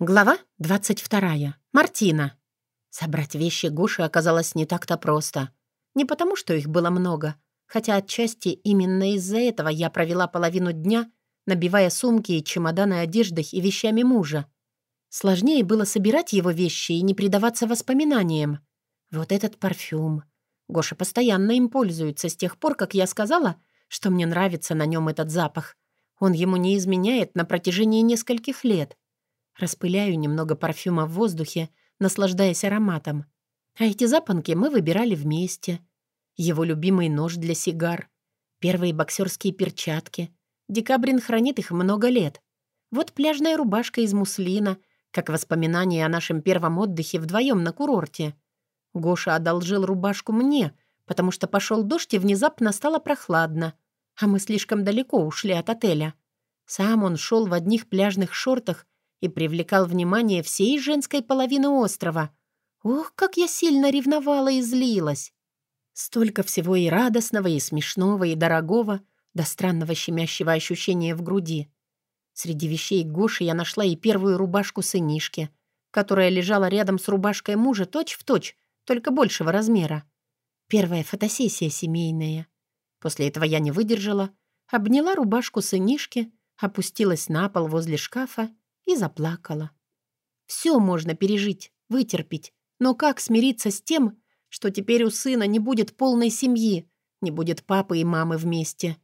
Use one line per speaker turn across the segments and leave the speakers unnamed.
Глава 22. Мартина. Собрать вещи Гоши оказалось не так-то просто. Не потому, что их было много, хотя отчасти именно из-за этого я провела половину дня, набивая сумки и чемоданы одеждой и вещами мужа. Сложнее было собирать его вещи и не предаваться воспоминаниям. Вот этот парфюм. Гоша постоянно им пользуется с тех пор, как я сказала, что мне нравится на нем этот запах. Он ему не изменяет на протяжении нескольких лет — Распыляю немного парфюма в воздухе, наслаждаясь ароматом. А эти запонки мы выбирали вместе. Его любимый нож для сигар, первые боксерские перчатки. Декабрин хранит их много лет. Вот пляжная рубашка из муслина, как воспоминание о нашем первом отдыхе вдвоем на курорте. Гоша одолжил рубашку мне, потому что пошел дождь и внезапно стало прохладно, а мы слишком далеко ушли от отеля. Сам он шел в одних пляжных шортах и привлекал внимание всей женской половины острова. Ох, как я сильно ревновала и злилась! Столько всего и радостного, и смешного, и дорогого, до странного щемящего ощущения в груди. Среди вещей Гоши я нашла и первую рубашку сынишки, которая лежала рядом с рубашкой мужа точь-в-точь, точь, только большего размера. Первая фотосессия семейная. После этого я не выдержала, обняла рубашку сынишки, опустилась на пол возле шкафа и заплакала. Все можно пережить, вытерпеть, но как смириться с тем, что теперь у сына не будет полной семьи, не будет папы и мамы вместе?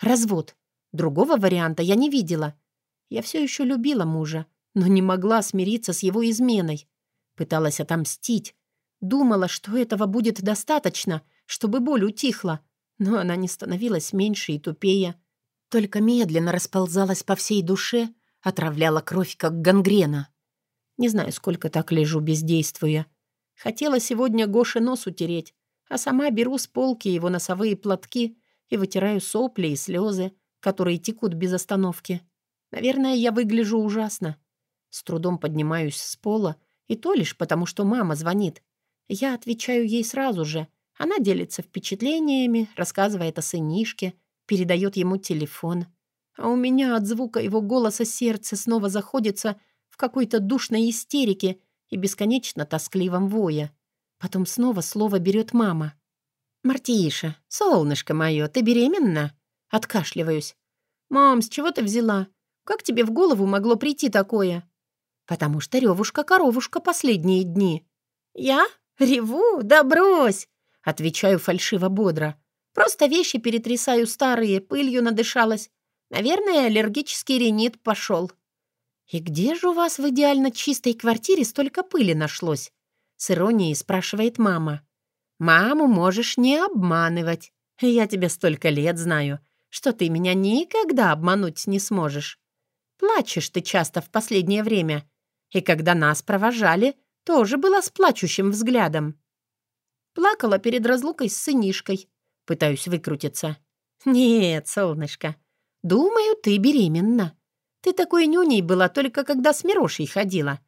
Развод. Другого варианта я не видела. Я все еще любила мужа, но не могла смириться с его изменой. Пыталась отомстить. Думала, что этого будет достаточно, чтобы боль утихла. Но она не становилась меньше и тупее. Только медленно расползалась по всей душе, Отравляла кровь, как гангрена. Не знаю, сколько так лежу, бездействуя. Хотела сегодня Гоше нос утереть, а сама беру с полки его носовые платки и вытираю сопли и слезы, которые текут без остановки. Наверное, я выгляжу ужасно. С трудом поднимаюсь с пола, и то лишь потому, что мама звонит. Я отвечаю ей сразу же. Она делится впечатлениями, рассказывает о сынишке, передает ему телефон. А у меня от звука его голоса сердце снова заходится в какой-то душной истерике и бесконечно тоскливом воя. Потом снова слово берет мама. «Мартиша, солнышко мое, ты беременна?» Откашливаюсь. «Мам, с чего ты взяла? Как тебе в голову могло прийти такое?» «Потому что ревушка-коровушка последние дни». «Я? Реву? Да брось!» Отвечаю фальшиво-бодро. «Просто вещи перетрясаю старые, пылью надышалась. Наверное, аллергический ринит пошел. «И где же у вас в идеально чистой квартире столько пыли нашлось?» С иронией спрашивает мама. «Маму можешь не обманывать. Я тебя столько лет знаю, что ты меня никогда обмануть не сможешь. Плачешь ты часто в последнее время. И когда нас провожали, тоже была с плачущим взглядом. Плакала перед разлукой с сынишкой. Пытаюсь выкрутиться. «Нет, солнышко, «Думаю, ты беременна. Ты такой нюней была только когда с Мирошей ходила.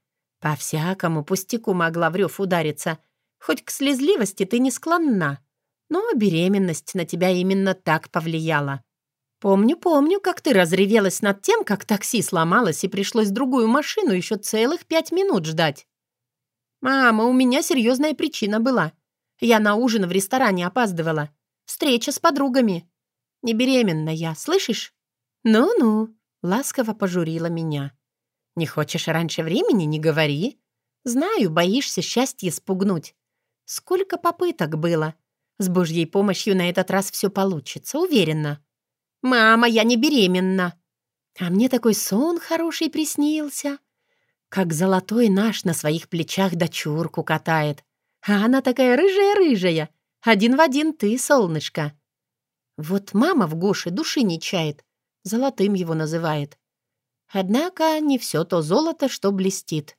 По всякому пустяку могла в рев удариться. Хоть к слезливости ты не склонна. Но беременность на тебя именно так повлияла. Помню, помню, как ты разревелась над тем, как такси сломалось и пришлось другую машину еще целых пять минут ждать. «Мама, у меня серьезная причина была. Я на ужин в ресторане опаздывала. Встреча с подругами. Не беременна я, слышишь?» «Ну-ну», — ласково пожурила меня. «Не хочешь раньше времени, не говори. Знаю, боишься счастье спугнуть. Сколько попыток было. С Божьей помощью на этот раз все получится, уверена. Мама, я не беременна. А мне такой сон хороший приснился. Как золотой наш на своих плечах дочурку катает. А она такая рыжая-рыжая. Один в один ты, солнышко. Вот мама в Гоше души не чает. Золотым его называет. Однако не все то золото, что блестит.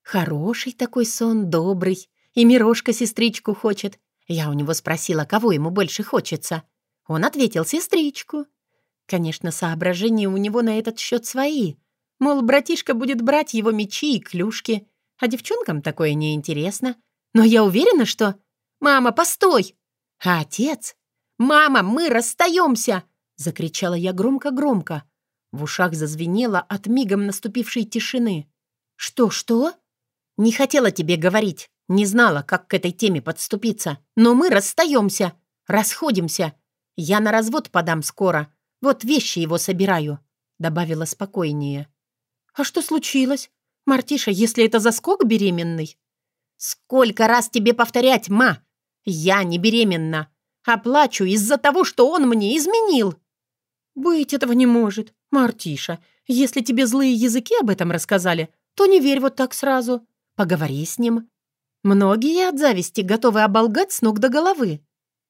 Хороший такой сон, добрый. И Мирошка сестричку хочет. Я у него спросила, кого ему больше хочется. Он ответил сестричку. Конечно, соображения у него на этот счет свои. Мол, братишка будет брать его мечи и клюшки, а девчонкам такое неинтересно. Но я уверена, что... «Мама, постой!» А отец? «Мама, мы расстаемся!» — закричала я громко-громко. В ушах зазвенело от мигом наступившей тишины. «Что-что?» «Не хотела тебе говорить. Не знала, как к этой теме подступиться. Но мы расстаемся. Расходимся. Я на развод подам скоро. Вот вещи его собираю», — добавила спокойнее. «А что случилось? Мартиша, если это заскок беременный?» «Сколько раз тебе повторять, ма? Я не беременна. Оплачу из-за того, что он мне изменил». «Быть этого не может. Мартиша, если тебе злые языки об этом рассказали, то не верь вот так сразу. Поговори с ним. Многие от зависти готовы оболгать с ног до головы».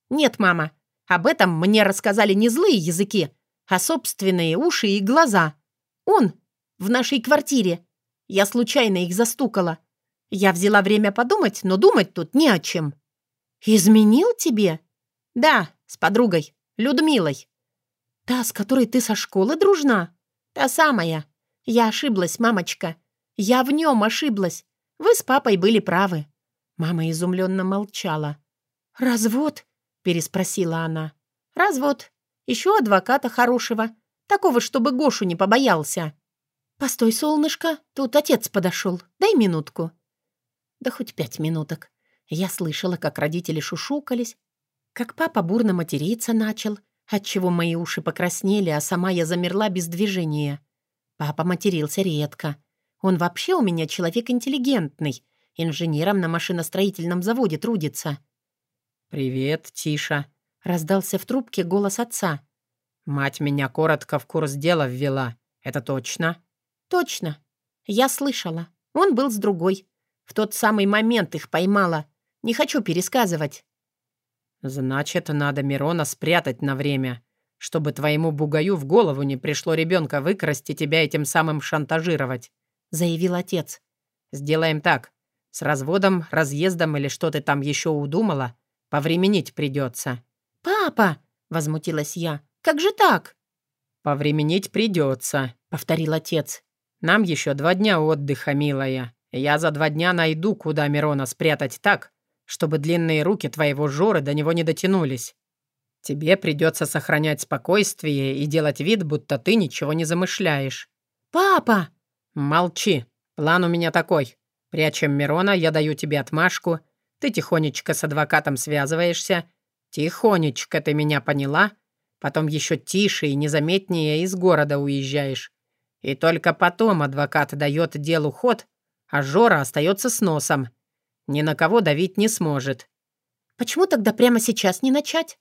«Нет, мама, об этом мне рассказали не злые языки, а собственные уши и глаза. Он в нашей квартире. Я случайно их застукала. Я взяла время подумать, но думать тут не о чем». «Изменил тебе?» «Да, с подругой, Людмилой». «Та, с которой ты со школы дружна?» «Та самая. Я ошиблась, мамочка. Я в нем ошиблась. Вы с папой были правы». Мама изумленно молчала. «Развод?» — переспросила она. «Развод. Еще адвоката хорошего. Такого, чтобы Гошу не побоялся». «Постой, солнышко, тут отец подошел. Дай минутку». Да хоть пять минуток. Я слышала, как родители шушукались, как папа бурно материться начал, отчего мои уши покраснели, а сама я замерла без движения. Папа матерился редко. Он вообще у меня человек интеллигентный, инженером на машиностроительном заводе трудится.
«Привет, Тиша», —
раздался в трубке голос отца.
«Мать меня коротко в курс дела ввела. Это точно?»
«Точно. Я слышала. Он был с другой. В тот самый момент их поймала. Не хочу пересказывать».
«Значит, надо Мирона спрятать на время, чтобы твоему бугаю в голову не пришло ребенка выкрасть и тебя этим самым шантажировать», — заявил отец. «Сделаем так. С разводом, разъездом или что ты там еще удумала, повременить придется».
«Папа!» — возмутилась я. «Как же так?»
«Повременить придется», — повторил отец. «Нам еще два дня отдыха, милая. Я за два дня найду, куда Мирона спрятать так, чтобы длинные руки твоего Жоры до него не дотянулись. Тебе придется сохранять спокойствие и делать вид, будто ты ничего не замышляешь».
«Папа!»
«Молчи. План у меня такой. Прячем Мирона, я даю тебе отмашку. Ты тихонечко с адвокатом связываешься. Тихонечко, ты меня поняла? Потом еще тише и незаметнее из города уезжаешь. И только потом адвокат дает делу ход, а Жора остается с носом. Ни на кого давить не сможет.
Почему тогда прямо сейчас не начать?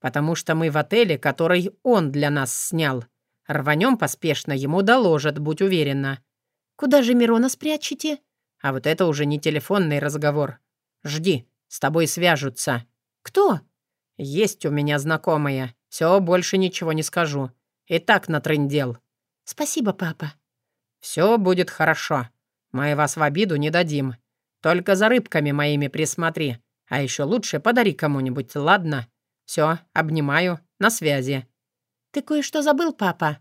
Потому что мы в отеле, который он для нас снял. Рванем поспешно, ему доложат, будь уверена.
Куда же Мирона спрячете?
А вот это уже не телефонный разговор. Жди, с тобой свяжутся.
Кто?
Есть у меня знакомые. Все, больше ничего не скажу. И так натрындел.
Спасибо, папа.
Все будет хорошо. Мы вас в обиду не дадим. Только за рыбками моими присмотри. А еще лучше подари кому-нибудь, ладно? Все, обнимаю, на связи».
«Ты кое-что забыл, папа?»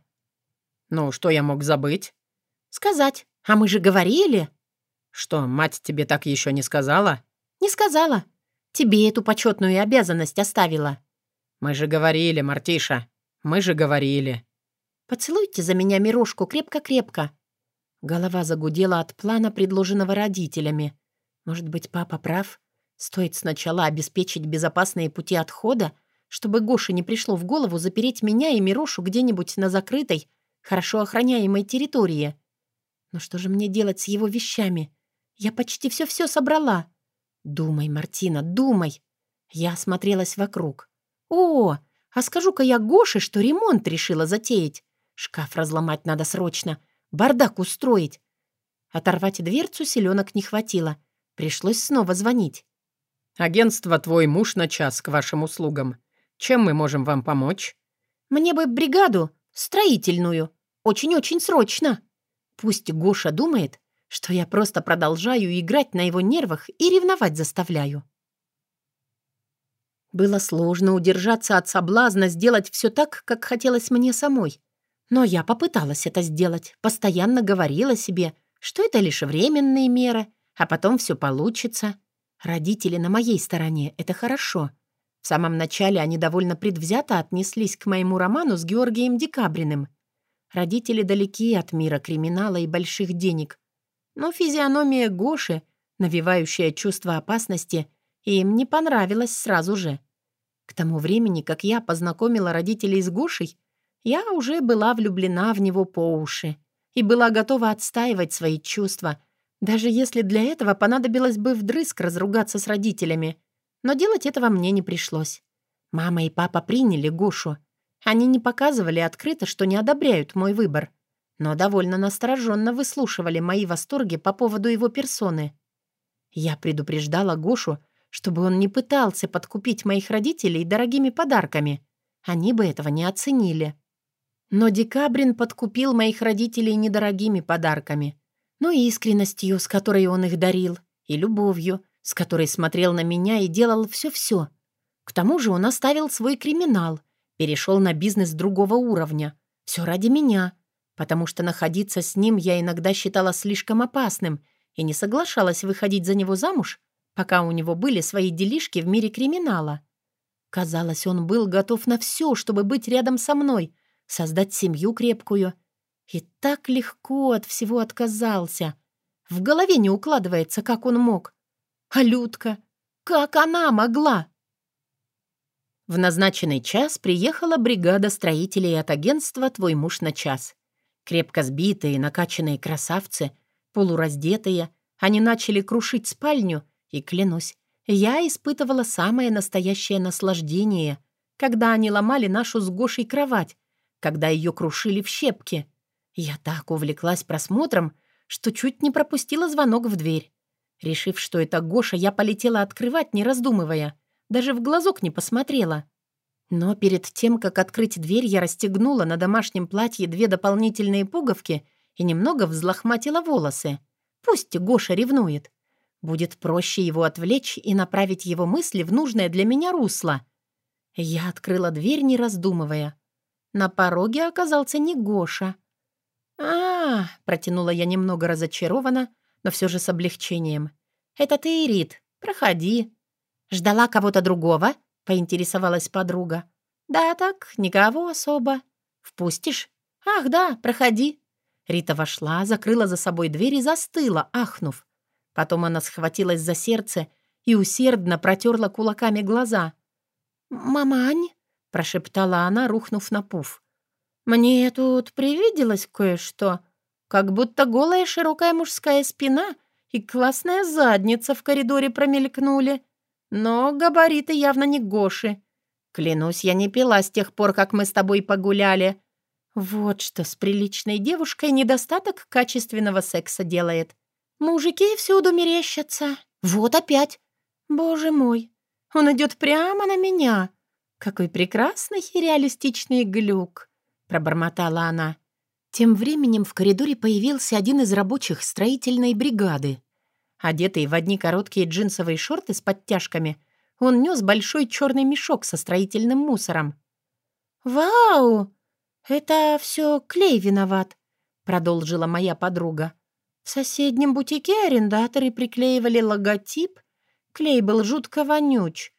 «Ну, что я мог забыть?»
«Сказать. А мы же говорили».
«Что, мать тебе так еще не сказала?»
«Не сказала. Тебе эту почетную обязанность оставила».
«Мы же говорили, Мартиша. Мы же говорили».
«Поцелуйте за меня Мирошку крепко-крепко. Голова загудела от плана, предложенного родителями. Может быть, папа прав? Стоит сначала обеспечить безопасные пути отхода, чтобы Гоше не пришло в голову запереть меня и Мирошу где-нибудь на закрытой, хорошо охраняемой территории. Но что же мне делать с его вещами? Я почти все-все собрала. Думай, Мартина, думай. Я осмотрелась вокруг. О, а скажу-ка я Гоше, что ремонт решила затеять. Шкаф разломать надо срочно. Бардак устроить. Оторвать дверцу селенок не хватило. Пришлось снова звонить.
«Агентство «Твой муж» на час к вашим услугам. Чем мы можем вам помочь?»
«Мне бы бригаду, строительную. Очень-очень срочно. Пусть Гоша думает, что я просто продолжаю играть на его нервах и ревновать заставляю». Было сложно удержаться от соблазна сделать все так, как хотелось мне самой. Но я попыталась это сделать, постоянно говорила себе, что это лишь временные меры, а потом все получится. Родители на моей стороне — это хорошо. В самом начале они довольно предвзято отнеслись к моему роману с Георгием Декабриным. Родители далеки от мира криминала и больших денег. Но физиономия Гоши, навевающая чувство опасности, им не понравилась сразу же. К тому времени, как я познакомила родителей с Гошей, я уже была влюблена в него по уши и была готова отстаивать свои чувства, даже если для этого понадобилось бы вдрызг разругаться с родителями. Но делать этого мне не пришлось. Мама и папа приняли Гошу. Они не показывали открыто, что не одобряют мой выбор, но довольно настороженно выслушивали мои восторги по поводу его персоны. Я предупреждала Гошу, чтобы он не пытался подкупить моих родителей дорогими подарками. Они бы этого не оценили. Но Декабрин подкупил моих родителей недорогими подарками, но искренностью, с которой он их дарил, и любовью, с которой смотрел на меня и делал все-все. К тому же он оставил свой криминал, перешел на бизнес другого уровня. Все ради меня, потому что находиться с ним я иногда считала слишком опасным и не соглашалась выходить за него замуж, пока у него были свои делишки в мире криминала. Казалось, он был готов на все, чтобы быть рядом со мной — создать семью крепкую. И так легко от всего отказался. В голове не укладывается, как он мог. А Людка? Как она могла? В назначенный час приехала бригада строителей от агентства «Твой муж на час». Крепко сбитые, накачанные красавцы, полураздетые, они начали крушить спальню, и, клянусь, я испытывала самое настоящее наслаждение, когда они ломали нашу с Гошей кровать, когда ее крушили в щепки. Я так увлеклась просмотром, что чуть не пропустила звонок в дверь. Решив, что это Гоша, я полетела открывать, не раздумывая. Даже в глазок не посмотрела. Но перед тем, как открыть дверь, я расстегнула на домашнем платье две дополнительные пуговки и немного взлохматила волосы. Пусть Гоша ревнует. Будет проще его отвлечь и направить его мысли в нужное для меня русло. Я открыла дверь, не раздумывая. На пороге оказался не Гоша. А, протянула я немного разочарованно, но все же с облегчением. «Это ты, Ирит. Проходи». «Ждала кого-то другого?» — поинтересовалась подруга. «Да так, никого особо. Впустишь?» «Ах, да, проходи». Рита вошла, закрыла за собой дверь и застыла, ахнув. Потом она схватилась за сердце и усердно протерла кулаками глаза. «Мамань?» — прошептала она, рухнув на пуф. «Мне тут привиделось кое-что, как будто голая широкая мужская спина и классная задница в коридоре промелькнули. Но габариты явно не Гоши. Клянусь, я не пила с тех пор, как мы с тобой погуляли. Вот что с приличной девушкой недостаток качественного секса делает. Мужики всюду мерещатся. Вот опять. Боже мой, он идет прямо на меня. «Какой прекрасный и реалистичный глюк!» — пробормотала она. Тем временем в коридоре появился один из рабочих строительной бригады. Одетый в одни короткие джинсовые шорты с подтяжками, он нес большой черный мешок со строительным мусором. «Вау! Это все Клей виноват», — продолжила моя подруга. В соседнем бутике арендаторы приклеивали логотип. Клей был жутко вонюч.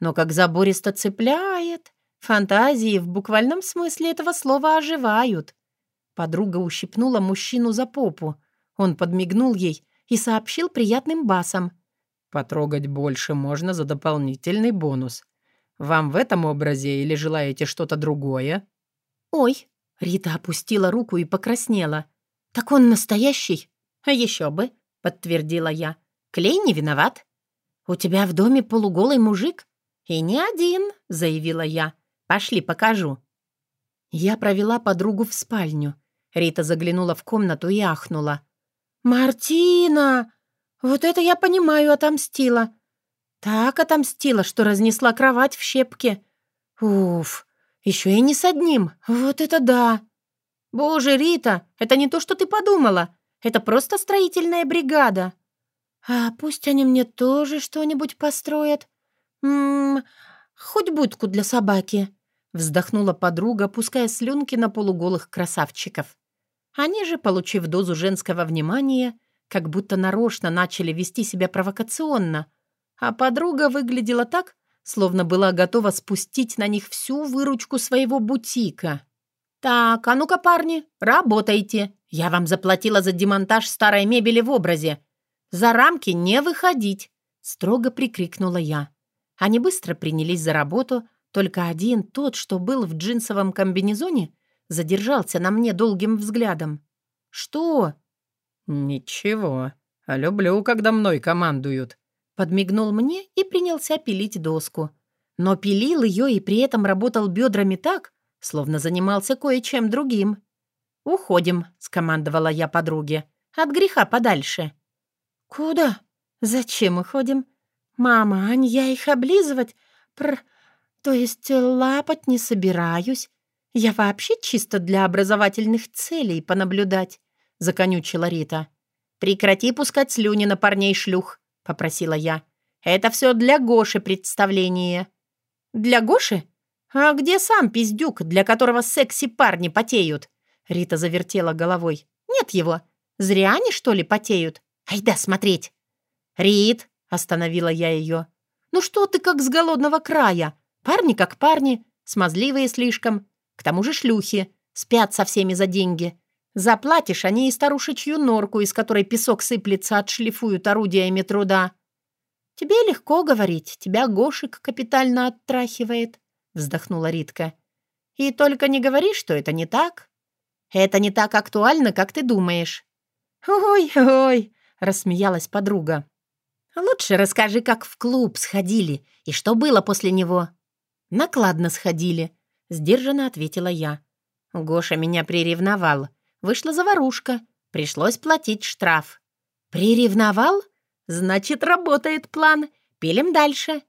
Но как забористо цепляет. Фантазии в буквальном смысле этого слова оживают. Подруга ущипнула мужчину за попу. Он подмигнул ей и сообщил приятным басом.
«Потрогать больше можно за дополнительный бонус. Вам в этом образе или желаете что-то другое?»
«Ой!» — Рита опустила руку и покраснела. «Так он настоящий?» «А еще бы!» — подтвердила я. «Клей не виноват». «У тебя в доме полуголый мужик?» «И не один», — заявила я. «Пошли, покажу». Я провела подругу в спальню. Рита заглянула в комнату и ахнула. «Мартина! Вот это я понимаю, отомстила. Так отомстила, что разнесла кровать в щепки. Уф, еще и не с одним. Вот это да! Боже, Рита, это не то, что ты подумала. Это просто строительная бригада. А пусть они мне тоже что-нибудь построят. «Ммм, хоть будку для собаки», — вздохнула подруга, пуская слюнки на полуголых красавчиков. Они же, получив дозу женского внимания, как будто нарочно начали вести себя провокационно, а подруга выглядела так, словно была готова спустить на них всю выручку своего бутика. «Так, а ну-ка, парни, работайте. Я вам заплатила за демонтаж старой мебели в образе. За рамки не выходить!» — строго прикрикнула я. Они быстро принялись за работу, только один, тот, что был в джинсовом комбинезоне, задержался на мне долгим взглядом. «Что?»
«Ничего. Люблю, когда мной командуют», — подмигнул мне и принялся пилить доску. Но пилил ее и при этом работал бедрами так, словно занимался кое-чем другим. «Уходим», — скомандовала я подруге. «От греха подальше». «Куда? Зачем уходим? Мама, Ань, я их облизывать? Пр... То есть лапать не собираюсь. Я вообще чисто для образовательных целей понаблюдать», — законючила Рита. «Прекрати пускать слюни на парней шлюх», — попросила я. «Это все для Гоши представление». «Для Гоши? А где сам пиздюк, для которого секси-парни потеют?» Рита завертела головой. «Нет его. Зря они, что ли, потеют? Айда смотреть!» «Рит!» — остановила я ее. «Ну что ты как с голодного края? Парни как парни, смазливые слишком. К тому же шлюхи, спят со всеми за деньги. Заплатишь, они и старушечью норку, из которой песок сыплется, отшлифуют орудиями труда». «Тебе легко говорить, тебя Гошик капитально оттрахивает», — вздохнула Ритка. «И только не говори, что это не так. Это не так актуально, как ты думаешь». «Ой-ой», — рассмеялась подруга. «Лучше расскажи, как в клуб сходили и что было после него». «Накладно сходили», — сдержанно ответила я. Гоша меня приревновал. Вышла заварушка. Пришлось платить штраф. «Приревновал? Значит, работает план. Пилим дальше».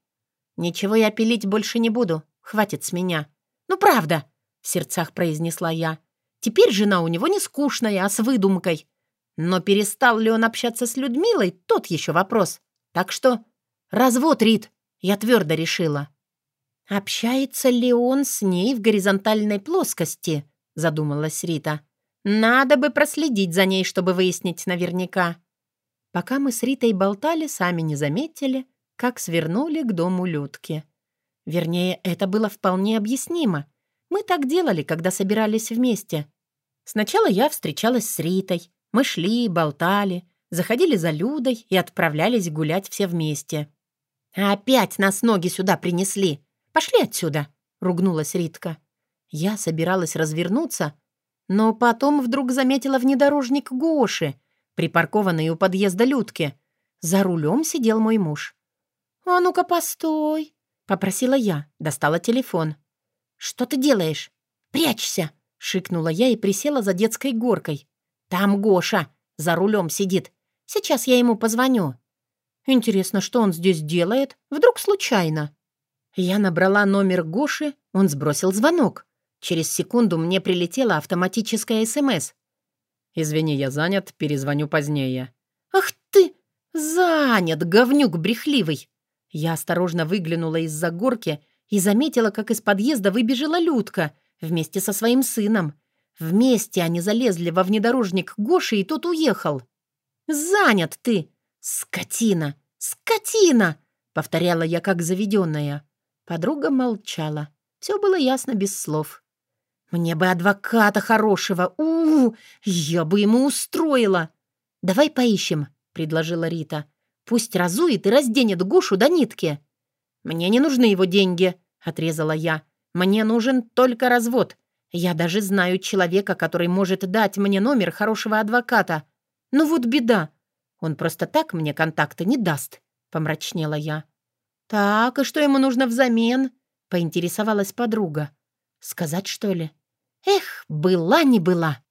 «Ничего я пилить больше не буду. Хватит с меня». «Ну, правда», — в сердцах произнесла я. Теперь жена у него не скучная, а с выдумкой. Но перестал ли он общаться с Людмилой, тот еще вопрос. Так что развод, Рит, я твердо решила. «Общается ли он с ней в горизонтальной плоскости?» задумалась Рита. «Надо бы проследить за ней, чтобы выяснить наверняка». Пока мы с Ритой болтали, сами не заметили, как свернули к дому Людки. Вернее, это было вполне объяснимо. Мы так делали, когда собирались вместе. Сначала я встречалась с Ритой. Мы шли, болтали, заходили за Людой и отправлялись гулять все вместе. «Опять нас ноги сюда принесли! Пошли отсюда!» — ругнулась Ритка. Я собиралась развернуться, но потом вдруг заметила внедорожник Гоши, припаркованный у подъезда Людки. За рулем сидел мой муж. «А ну-ка, постой!» — попросила я, достала телефон. «Что ты делаешь? Прячься!» — шикнула я и присела за детской горкой. «Там Гоша за рулем сидит. Сейчас я ему позвоню». «Интересно, что он здесь делает? Вдруг случайно?» Я набрала номер Гоши, он сбросил звонок. Через секунду мне прилетела автоматическая СМС. «Извини, я занят, перезвоню позднее».
«Ах ты! Занят, говнюк брехливый!» Я осторожно выглянула из-за горки и заметила, как из подъезда выбежала Людка вместе со своим сыном. Вместе они залезли во внедорожник Гоши, и тот уехал. «Занят ты! Скотина! Скотина!» — повторяла я как заведенная. Подруга молчала. Все было ясно без слов. «Мне бы адвоката хорошего! у, -у, -у Я бы ему устроила!» «Давай поищем», — предложила Рита. «Пусть разует и разденет Гошу до нитки». «Мне не нужны его деньги», — отрезала я. «Мне нужен только развод. Я даже знаю человека, который может дать мне номер хорошего адвоката. Ну вот беда. Он просто так мне контакты не даст», — помрачнела я. «Так, и что ему нужно взамен?» — поинтересовалась подруга. «Сказать, что ли?» «Эх, была не была!»